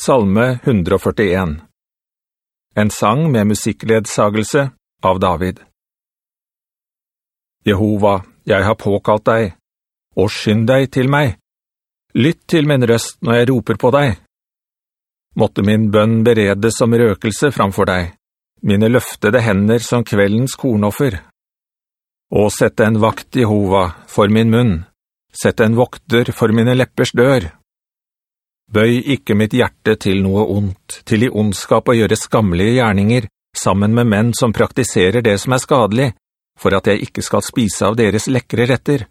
Salme 141 En sang med musikkledsagelse av David Jehova, jeg har påkalt deg, og skynd deg til meg. Lytt til min røst når jeg roper på deg. Måtte min bønn beredes som røkelse framfor deg, mine løftede hender som kveldens kornoffer. Og sette en vakt, Jehova, for min munn, sette en vokter for mine leppers dør. Bøy ikke mitt hjerte til noe ondt, til i ondskap å gjøre skamlige gjerninger, sammen med menn som praktiserer det som er skadelig, for at jeg ikke skal spise av deres lekre retter.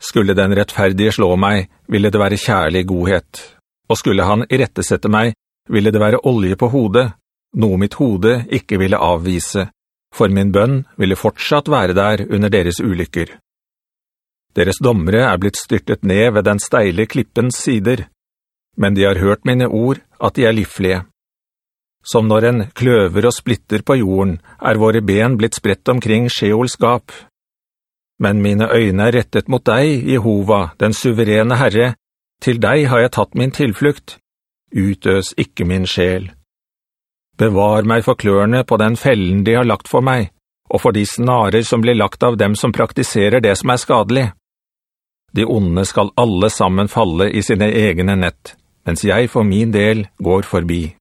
Skulle den rettferdige slå meg, ville det være kjærlig godhet, og skulle han irettesette meg, ville det være olje på hodet, noe mitt hode ikke ville avvise, for min bønn ville fortsatt være der under deres ulykker. Deres dommere er blitt styrtet ned ved den steile klippens sider, men de har hørt mine ord at de er livlige. Som når en kløver og splitter på jorden, er våre ben blitt spredt omkring skjeolskap. Men mine øyne er rettet mot deg, Jehova, den suverene Herre. Til deg har jeg tatt min tilflukt. Utøs ikke min sjel. Bevar meg for klørne på den fellen de har lagt for meg, og for de snarer som blir lagt av dem som praktiserer det som er skadelig. De onde skal alle sammen falle i sine egne nett, mens jeg for min del går forbi.